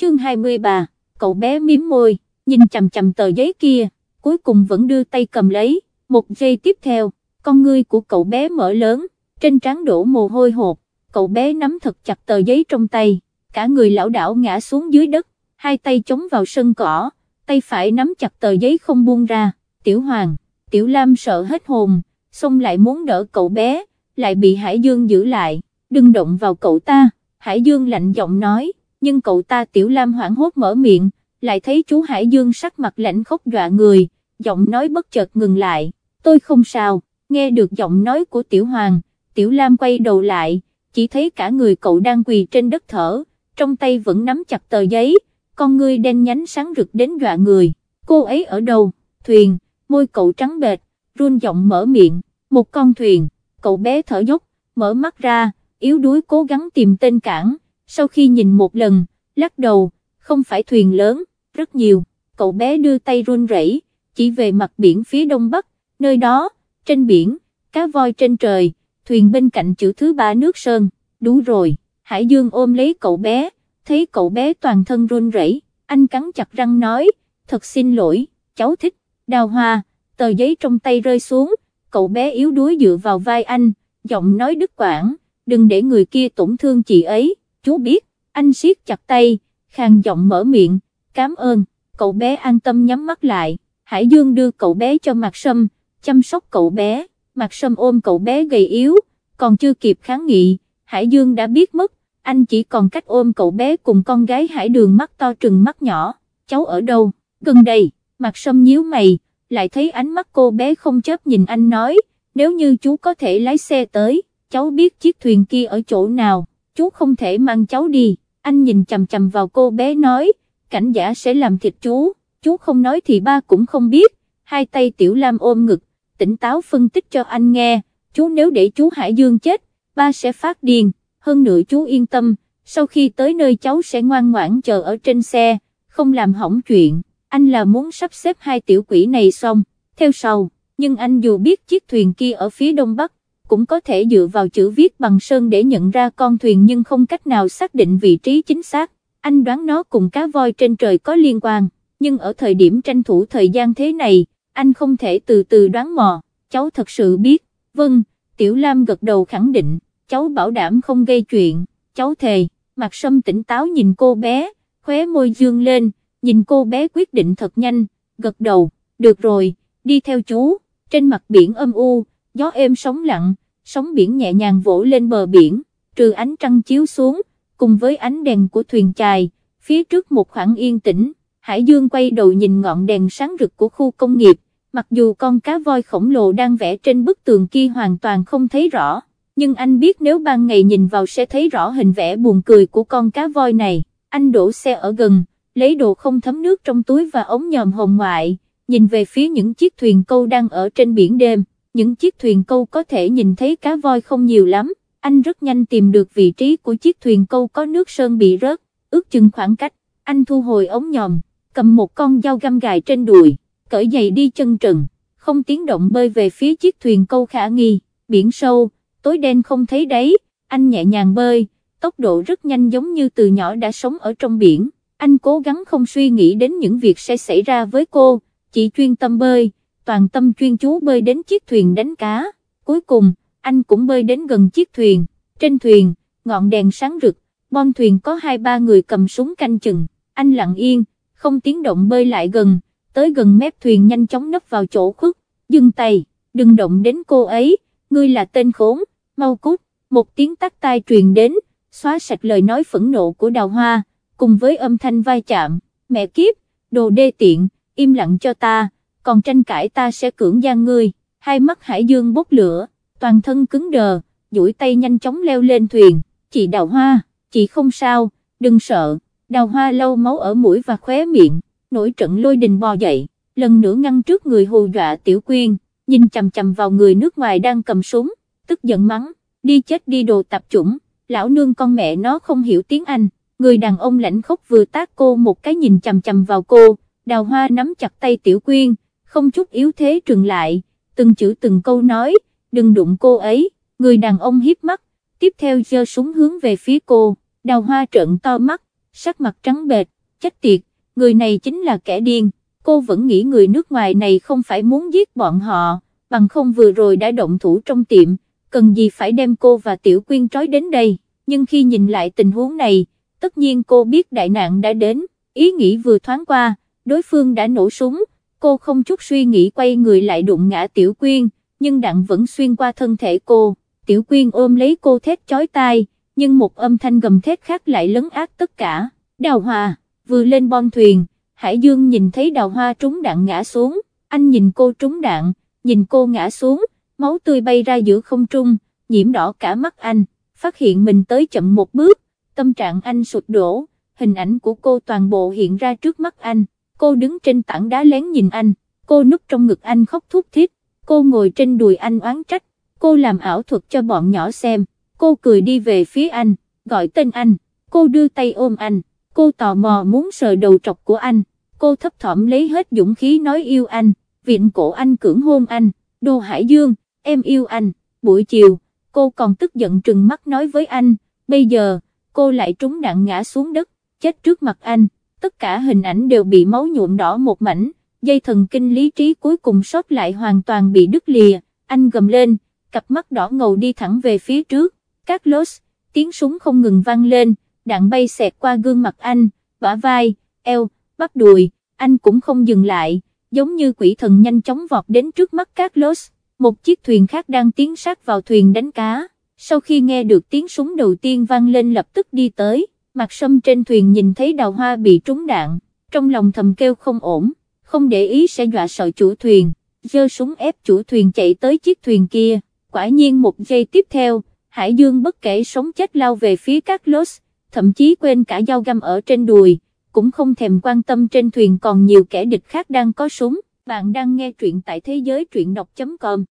chương 23, cậu bé miếm môi, nhìn chầm chầm tờ giấy kia, cuối cùng vẫn đưa tay cầm lấy, một giây tiếp theo, con ngươi của cậu bé mở lớn, trên trán đổ mồ hôi hột, cậu bé nắm thật chặt tờ giấy trong tay, cả người lão đảo ngã xuống dưới đất, hai tay chống vào sân cỏ, tay phải nắm chặt tờ giấy không buông ra, tiểu hoàng, tiểu lam sợ hết hồn, xong lại muốn đỡ cậu bé, lại bị Hải Dương giữ lại, đừng động vào cậu ta, Hải Dương lạnh giọng nói, nhưng cậu ta Tiểu Lam hoảng hốt mở miệng, lại thấy chú Hải Dương sắc mặt lạnh khốc dọa người, giọng nói bất chợt ngừng lại, tôi không sao, nghe được giọng nói của Tiểu Hoàng, Tiểu Lam quay đầu lại, chỉ thấy cả người cậu đang quỳ trên đất thở, trong tay vẫn nắm chặt tờ giấy, con ngươi đen nhánh sáng rực đến dọa người, cô ấy ở đâu, thuyền, môi cậu trắng bệt, run giọng mở miệng, một con thuyền, cậu bé thở dốc, mở mắt ra, yếu đuối cố gắng tìm tên cảng, sau khi nhìn một lần, lắc đầu, không phải thuyền lớn, rất nhiều, cậu bé đưa tay run rẩy, chỉ về mặt biển phía đông bắc, nơi đó, trên biển, cá voi trên trời, thuyền bên cạnh chữ thứ ba nước sơn, đủ rồi, Hải Dương ôm lấy cậu bé, thấy cậu bé toàn thân run rẩy, anh cắn chặt răng nói, thật xin lỗi, cháu thích, đào hoa, tờ giấy trong tay rơi xuống, cậu bé yếu đuối dựa vào vai anh, giọng nói đứt quãng, đừng để người kia tổn thương chị ấy, chú biết, anh siết chặt tay, khang giọng mở miệng, cảm ơn, cậu bé an tâm nhắm mắt lại, Hải Dương đưa cậu bé cho Mạc Sâm, chăm sóc cậu bé, Mạc Sâm ôm cậu bé gầy yếu, còn chưa kịp kháng nghị, Hải Dương đã biết mất, anh chỉ còn cách ôm cậu bé cùng con gái Hải Đường mắt to trừng mắt nhỏ, cháu ở đâu, gần đây, Mạc Sâm nhíu mày, lại thấy ánh mắt cô bé không chớp nhìn anh nói, nếu như chú có thể lái xe tới, cháu biết chiếc thuyền kia ở chỗ nào chú không thể mang cháu đi, anh nhìn chầm chầm vào cô bé nói, cảnh giả sẽ làm thịt chú, chú không nói thì ba cũng không biết, hai tay Tiểu Lam ôm ngực, tỉnh táo phân tích cho anh nghe, chú nếu để chú Hải Dương chết, ba sẽ phát điên, hơn nữa chú yên tâm, sau khi tới nơi cháu sẽ ngoan ngoãn chờ ở trên xe, không làm hỏng chuyện, anh là muốn sắp xếp hai tiểu quỷ này xong, theo sau, nhưng anh dù biết chiếc thuyền kia ở phía đông bắc, cũng có thể dựa vào chữ viết bằng sơn để nhận ra con thuyền nhưng không cách nào xác định vị trí chính xác, anh đoán nó cùng cá voi trên trời có liên quan, nhưng ở thời điểm tranh thủ thời gian thế này, anh không thể từ từ đoán mò, cháu thật sự biết, vâng, Tiểu Lam gật đầu khẳng định, cháu bảo đảm không gây chuyện, cháu thề, mặt sâm tỉnh táo nhìn cô bé, khóe môi dương lên, nhìn cô bé quyết định thật nhanh, gật đầu, được rồi, đi theo chú, trên mặt biển âm u, gió êm sóng lặng, sóng biển nhẹ nhàng vỗ lên bờ biển, trừ ánh trăng chiếu xuống, cùng với ánh đèn của thuyền chài, phía trước một khoảng yên tĩnh, Hải Dương quay đầu nhìn ngọn đèn sáng rực của khu công nghiệp, mặc dù con cá voi khổng lồ đang vẽ trên bức tường kia hoàn toàn không thấy rõ, nhưng anh biết nếu ban ngày nhìn vào sẽ thấy rõ hình vẽ buồn cười của con cá voi này, anh đổ xe ở gần, lấy đồ không thấm nước trong túi và ống nhòm hồng ngoại, nhìn về phía những chiếc thuyền câu đang ở trên biển đêm những chiếc thuyền câu có thể nhìn thấy cá voi không nhiều lắm, anh rất nhanh tìm được vị trí của chiếc thuyền câu có nước sơn bị rớt, ước chừng khoảng cách, anh thu hồi ống nhòm, cầm một con dao găm gài trên đùi, cởi giày đi chân trần, không tiếng động bơi về phía chiếc thuyền câu khả nghi, biển sâu, tối đen không thấy đấy, anh nhẹ nhàng bơi, tốc độ rất nhanh giống như từ nhỏ đã sống ở trong biển, anh cố gắng không suy nghĩ đến những việc sẽ xảy ra với cô, chỉ chuyên tâm bơi toàn tâm chuyên chú bơi đến chiếc thuyền đánh cá, cuối cùng, anh cũng bơi đến gần chiếc thuyền, trên thuyền, ngọn đèn sáng rực, bom thuyền có hai ba người cầm súng canh chừng, anh lặng yên, không tiếng động bơi lại gần, tới gần mép thuyền nhanh chóng nấp vào chỗ khuất, dừng tay, đừng động đến cô ấy, ngươi là tên khốn, mau cút, một tiếng tắt tai truyền đến, xóa sạch lời nói phẫn nộ của đào hoa, cùng với âm thanh vai chạm, mẹ kiếp, đồ đê tiện, im lặng cho ta còn tranh cãi ta sẽ cưỡng gian ngươi, hai mắt hải dương bốc lửa, toàn thân cứng đờ, duỗi tay nhanh chóng leo lên thuyền, chị đào hoa, chị không sao, đừng sợ, đào hoa lâu máu ở mũi và khóe miệng, nổi trận lôi đình bò dậy, lần nữa ngăn trước người hù dọa tiểu quyên, nhìn chầm chầm vào người nước ngoài đang cầm súng, tức giận mắng, đi chết đi đồ tạp chủng, lão nương con mẹ nó không hiểu tiếng Anh, người đàn ông lãnh khốc vừa tác cô một cái nhìn chầm chầm vào cô, đào hoa nắm chặt tay tiểu quyên, không chút yếu thế trừng lại, từng chữ từng câu nói, đừng đụng cô ấy, người đàn ông hiếp mắt, tiếp theo giơ súng hướng về phía cô, đào hoa trợn to mắt, sắc mặt trắng bệt chết tiệt, người này chính là kẻ điên, cô vẫn nghĩ người nước ngoài này không phải muốn giết bọn họ, bằng không vừa rồi đã động thủ trong tiệm, cần gì phải đem cô và Tiểu Quyên trói đến đây, nhưng khi nhìn lại tình huống này, tất nhiên cô biết đại nạn đã đến, ý nghĩ vừa thoáng qua, đối phương đã nổ súng, cô không chút suy nghĩ quay người lại đụng ngã Tiểu Quyên, nhưng đạn vẫn xuyên qua thân thể cô, Tiểu Quyên ôm lấy cô thét chói tai, nhưng một âm thanh gầm thét khác lại lấn át tất cả, đào hòa, vừa lên bon thuyền, Hải Dương nhìn thấy đào hoa trúng đạn ngã xuống, anh nhìn cô trúng đạn, nhìn cô ngã xuống, máu tươi bay ra giữa không trung, nhiễm đỏ cả mắt anh, phát hiện mình tới chậm một bước, tâm trạng anh sụt đổ, hình ảnh của cô toàn bộ hiện ra trước mắt anh cô đứng trên tảng đá lén nhìn anh, cô núp trong ngực anh khóc thút thít, cô ngồi trên đùi anh oán trách, cô làm ảo thuật cho bọn nhỏ xem, cô cười đi về phía anh, gọi tên anh, cô đưa tay ôm anh, cô tò mò muốn sờ đầu trọc của anh, cô thấp thỏm lấy hết dũng khí nói yêu anh, viện cổ anh cưỡng hôn anh, đồ hải dương, em yêu anh, buổi chiều, cô còn tức giận trừng mắt nói với anh, bây giờ, cô lại trúng đạn ngã xuống đất, chết trước mặt anh tất cả hình ảnh đều bị máu nhuộm đỏ một mảnh, dây thần kinh lý trí cuối cùng sót lại hoàn toàn bị đứt lìa, anh gầm lên, cặp mắt đỏ ngầu đi thẳng về phía trước, các lốt, tiếng súng không ngừng vang lên, đạn bay xẹt qua gương mặt anh, bả vai, eo, bắp đùi, anh cũng không dừng lại, giống như quỷ thần nhanh chóng vọt đến trước mắt các lốt, một chiếc thuyền khác đang tiến sát vào thuyền đánh cá, sau khi nghe được tiếng súng đầu tiên vang lên lập tức đi tới. Mặt sâm trên thuyền nhìn thấy đào hoa bị trúng đạn, trong lòng thầm kêu không ổn, không để ý sẽ dọa sợ chủ thuyền, giơ súng ép chủ thuyền chạy tới chiếc thuyền kia, quả nhiên một giây tiếp theo, Hải Dương bất kể sống chết lao về phía các lốt, thậm chí quên cả dao găm ở trên đùi, cũng không thèm quan tâm trên thuyền còn nhiều kẻ địch khác đang có súng. Bạn đang nghe truyện tại thế giới truyện đọc.com